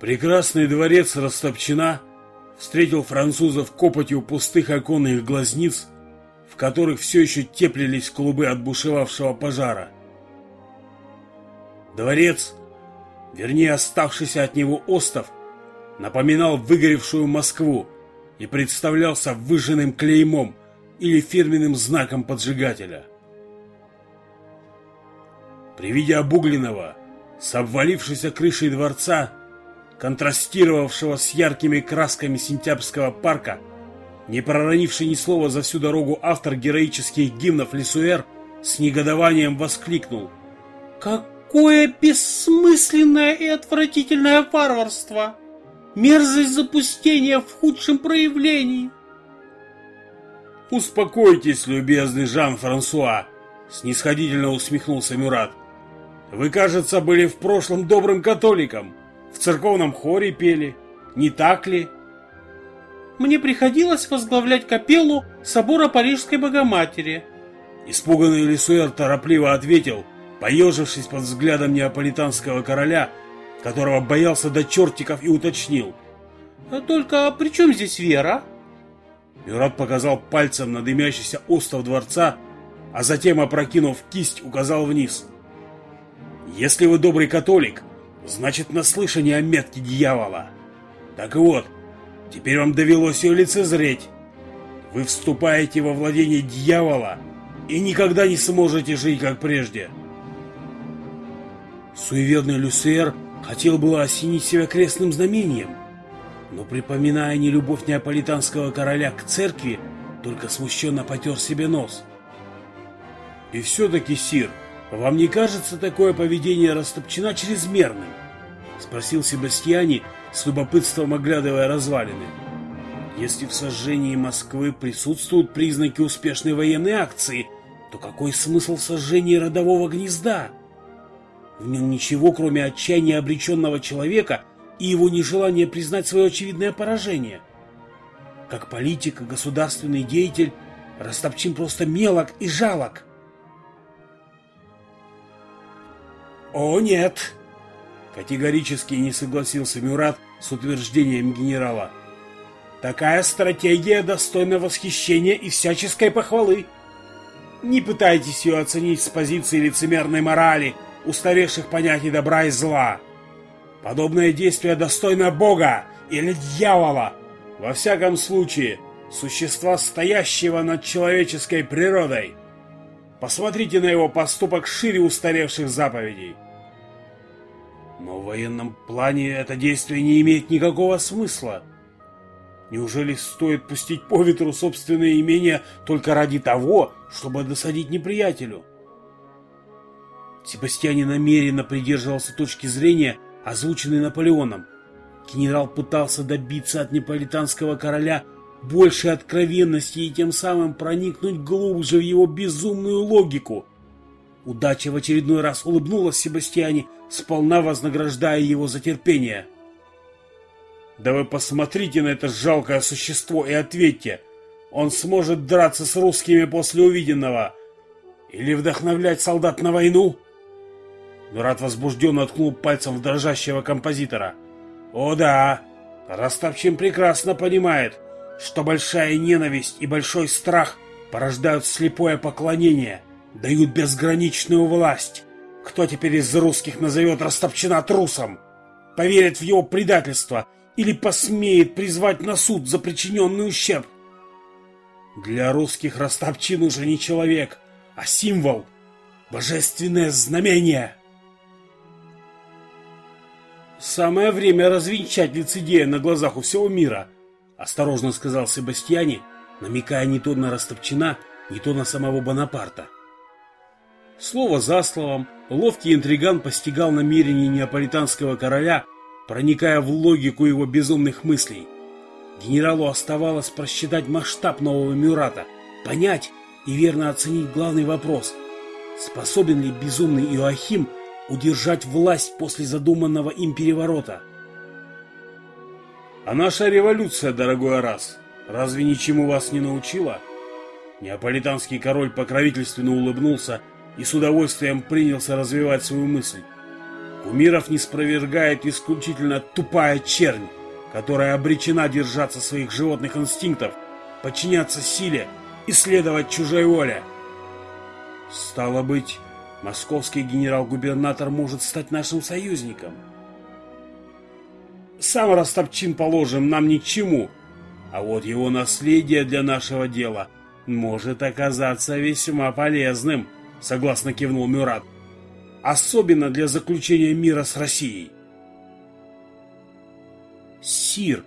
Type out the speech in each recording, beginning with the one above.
Прекрасный дворец Растопчина встретил французов копотью пустых оконных глазниц, в которых все еще теплились клубы отбушевавшего пожара. Дворец, вернее оставшийся от него остов, напоминал выгоревшую Москву и представлялся выжженным клеймом или фирменным знаком поджигателя. При виде обугленного, с обвалившейся крышей дворца, контрастировавшего с яркими красками сентябрьского парка, не проронивший ни слова за всю дорогу автор героических гимнов Лисуэр с негодованием воскликнул. «Какое бессмысленное и отвратительное варварство! Мерзость запустения в худшем проявлении!» «Успокойтесь, любезный Жан-Франсуа!» снисходительно усмехнулся Мюрат. «Вы, кажется, были в прошлом добрым католиком. В церковном хоре пели. Не так ли?» Мне приходилось возглавлять капеллу собора Парижской Богоматери. Испуганный Лисуэр торопливо ответил, поежившись под взглядом неаполитанского короля, которого боялся до чертиков и уточнил. «А «Только при чем здесь вера?» Мюрат показал пальцем на дымящийся остров дворца, а затем, опрокинув кисть, указал вниз. «Если вы добрый католик, значит наслышание о метке дьявола. Так вот, теперь вам довелось ее лицезреть. Вы вступаете во владение дьявола и никогда не сможете жить, как прежде». Суеверный Люсер хотел было осенить себя крестным знамением, но, припоминая нелюбовь неаполитанского короля к церкви, только смущенно потер себе нос. «И все-таки, Сир, вам не кажется такое поведение Растопчина чрезмерным?» — спросил Себастьяни, с любопытством оглядывая развалины. «Если в сожжении Москвы присутствуют признаки успешной военной акции, то какой смысл в сожжении родового гнезда? В нем ничего, кроме отчаяния обреченного человека — и его нежелание признать свое очевидное поражение. Как политик и государственный деятель, Растопчин просто мелок и жалок. «О, нет!» Категорически не согласился Мюрат с утверждением генерала. «Такая стратегия достойна восхищения и всяческой похвалы. Не пытайтесь ее оценить с позиции лицемерной морали, устаревших понятий добра и зла. Подобное действие достойно Бога или дьявола. Во всяком случае, существа, стоящего над человеческой природой. Посмотрите на его поступок шире устаревших заповедей. Но в военном плане это действие не имеет никакого смысла. Неужели стоит пустить по ветру собственное имение только ради того, чтобы досадить неприятелю? Себастьяне намеренно придерживался точки зрения, озвученный Наполеоном. Генерал пытался добиться от неаполитанского короля большей откровенности и тем самым проникнуть глубже в его безумную логику. Удача в очередной раз улыбнулась Себастьяне, сполна вознаграждая его за терпение. «Да вы посмотрите на это жалкое существо и ответьте, он сможет драться с русскими после увиденного или вдохновлять солдат на войну?» Мюрат возбужденно ткнул пальцем в дрожащего композитора. «О да! Ростовчин прекрасно понимает, что большая ненависть и большой страх порождают слепое поклонение, дают безграничную власть. Кто теперь из русских назовет Ростовчина трусом? Поверит в его предательство или посмеет призвать на суд за причиненный ущерб? Для русских Ростовчин уже не человек, а символ, божественное знамение». «Самое время развенчать лицедея на глазах у всего мира», — осторожно сказал Себастьяне, намекая не то на Растопчина, не то на самого Бонапарта. Слово за словом, ловкий интриган постигал намерения неаполитанского короля, проникая в логику его безумных мыслей. Генералу оставалось просчитать масштаб нового Мюрата, понять и верно оценить главный вопрос – способен ли безумный Иоахим удержать власть после задуманного им переворота. А наша революция, дорогой Арас, разве ничему вас не научила? Неаполитанский король покровительственно улыбнулся и с удовольствием принялся развивать свою мысль. Кумиров не спровергает исключительно тупая чернь, которая обречена держаться своих животных инстинктов, подчиняться силе и следовать чужой воле. Стало быть, московский генерал-губернатор может стать нашим союзником. Сам Ростопчин, положим, нам ни к чему, а вот его наследие для нашего дела может оказаться весьма полезным, согласно кивнул Мюрат. Особенно для заключения мира с Россией. Сир,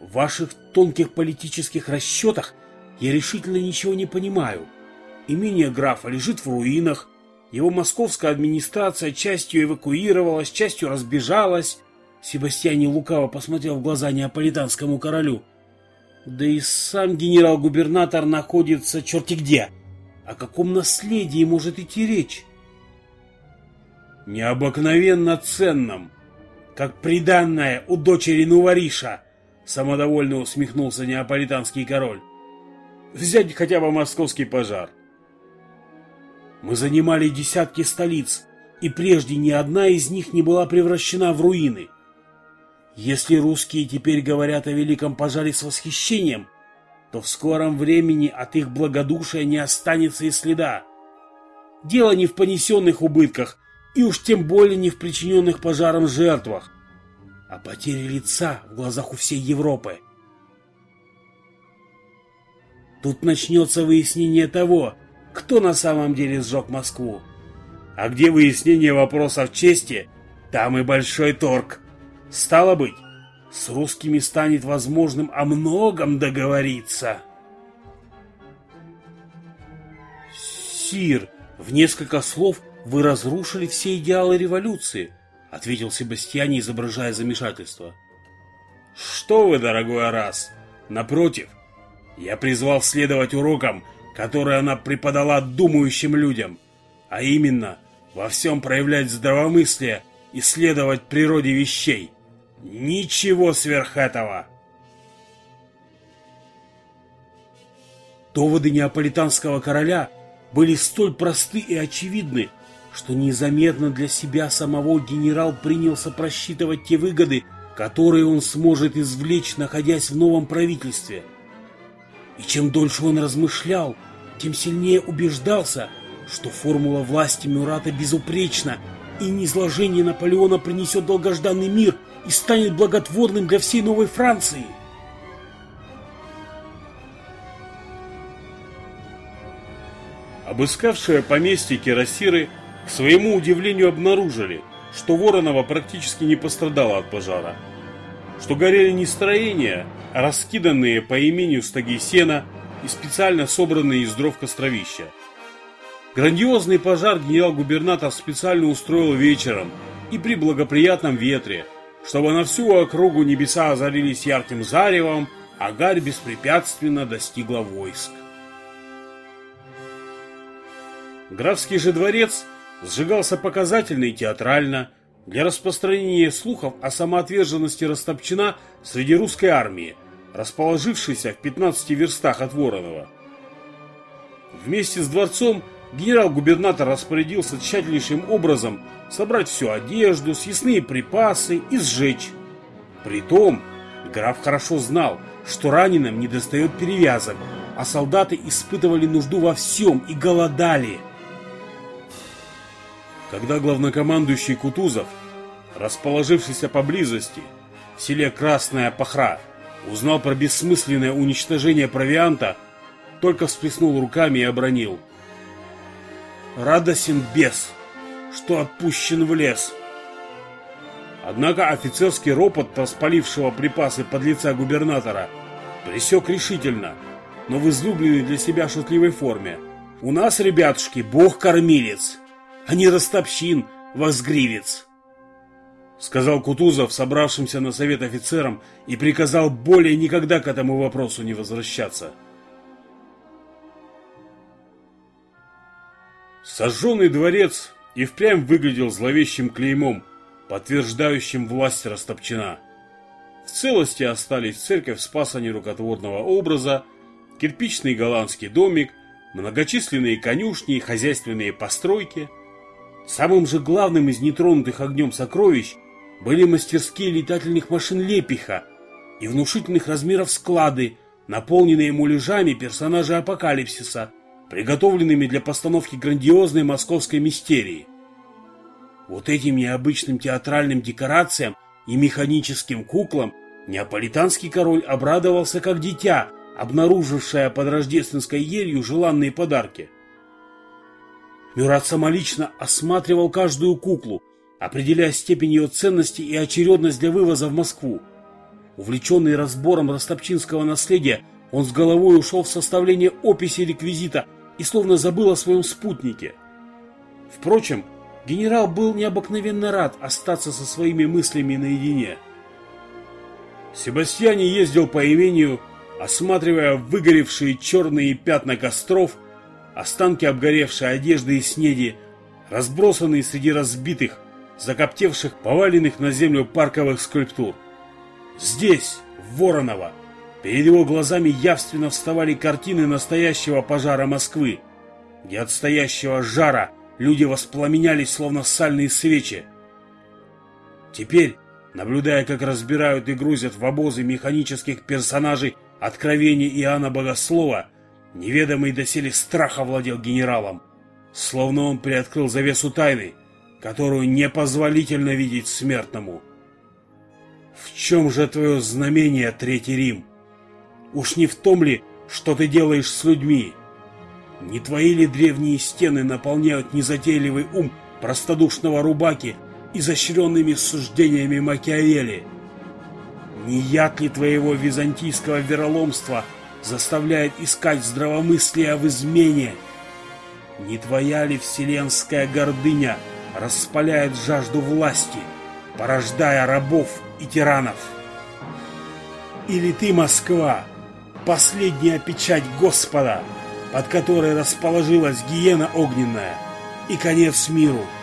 в ваших тонких политических расчетах я решительно ничего не понимаю. Имение графа лежит в руинах, его московская администрация частью эвакуировалась, частью разбежалась. Себастьяне лукаво посмотрел в глаза неаполитанскому королю. Да и сам генерал-губернатор находится черти где. О каком наследии может идти речь? Необыкновенно ценном, как приданное у дочери Нувариша, самодовольно усмехнулся неаполитанский король. Взять хотя бы московский пожар. Мы занимали десятки столиц, и прежде ни одна из них не была превращена в руины. Если русские теперь говорят о великом пожаре с восхищением, то в скором времени от их благодушия не останется и следа. Дело не в понесенных убытках, и уж тем более не в причиненных пожаром жертвах, а потере лица в глазах у всей Европы. Тут начнется выяснение того, кто на самом деле сжег Москву. А где выяснение вопросов чести, там и большой торг. Стало быть, с русскими станет возможным о многом договориться. Сир, в несколько слов вы разрушили все идеалы революции, ответил Себастьяне, изображая замешательство. Что вы, дорогой Арас, напротив, я призвал следовать урокам, которые она преподала думающим людям, а именно во всем проявлять здравомыслие и следовать природе вещей. Ничего сверх этого. Доводы неаполитанского короля были столь просты и очевидны, что незаметно для себя самого генерал принялся просчитывать те выгоды, которые он сможет извлечь, находясь в новом правительстве. И чем дольше он размышлял, тем сильнее убеждался, что формула власти Мюрата безупречна, и низложение Наполеона принесет долгожданный мир и станет благотворным для всей Новой Франции. Обыскавшие поместье Кирасиры к своему удивлению обнаружили, что Воронова практически не пострадала от пожара, что горели не строения, а раскиданные по имению стаги сена и специально собранные из дров костровища. Грандиозный пожар генерал-губернатор специально устроил вечером и при благоприятном ветре, чтобы на всю округу небеса озарились ярким заревом, а гарь беспрепятственно достигла войск. Графский же дворец сжигался показательно и театрально для распространения слухов о самоотверженности Растопчина среди русской армии, расположившейся в 15 верстах от Воронова. Вместе с дворцом генерал-губернатор распорядился тщательнейшим образом собрать всю одежду, съестные припасы и сжечь. Притом, граф хорошо знал, что раненым не достает перевязок, а солдаты испытывали нужду во всем и голодали. Когда главнокомандующий Кутузов, расположившийся поблизости, в селе Красная Пахра, узнал про бессмысленное уничтожение провианта, только всплеснул руками и обронил. «Радосен бес, что отпущен в лес!» Однако офицерский ропот распалившего припасы под лица губернатора пресек решительно, но в излюбленной для себя шутливой форме. «У нас, ребятушки, бог-кормилец, а не ростовщин, возгривец!» Сказал Кутузов, собравшимся на совет офицерам, и приказал более никогда к этому вопросу не возвращаться. Сожженный дворец и впрямь выглядел зловещим клеймом, подтверждающим власть Растопчина. В целости остались церковь Спаса Нерукотворного образа, кирпичный голландский домик, многочисленные конюшни и хозяйственные постройки – Самым же главным из нетронутых огнем сокровищ были мастерские летательных машин Лепиха и внушительных размеров склады, наполненные муляжами персонажей апокалипсиса, приготовленными для постановки грандиозной московской мистерии. Вот этим необычным театральным декорациям и механическим куклам неаполитанский король обрадовался как дитя, обнаружившее под рождественской елью желанные подарки. Мюрат самолично осматривал каждую куклу, определяя степень ее ценности и очередность для вывоза в Москву. Увлеченный разбором ростопчинского наследия, он с головой ушел в составление описи реквизита и словно забыл о своем спутнике. Впрочем, генерал был необыкновенно рад остаться со своими мыслями наедине. Себастьяне ездил по имению, осматривая выгоревшие черные пятна костров, останки обгоревшей одежды и снеди, разбросанные среди разбитых, закоптевших, поваленных на землю парковых скульптур. Здесь, в Вороново, перед его глазами явственно вставали картины настоящего пожара Москвы, где от стоящего жара люди воспламенялись, словно сальные свечи. Теперь, наблюдая, как разбирают и грузят в обозы механических персонажей откровения Иоанна Богослова, неведомый доселе страх овладел генералом, словно он приоткрыл завесу тайны, которую непозволительно видеть смертному. В чем же твое знамение, Третий Рим? Уж не в том ли, что ты делаешь с людьми? Не твои ли древние стены наполняют незатейливый ум простодушного рубаки изощренными суждениями Макиавелли? Не яд ли твоего византийского вероломства заставляет искать здравомыслия в измене? Не твоя ли вселенская гордыня распаляет жажду власти, порождая рабов и тиранов? Или ты, Москва, последняя печать Господа, под которой расположилась гиена огненная и конец миру –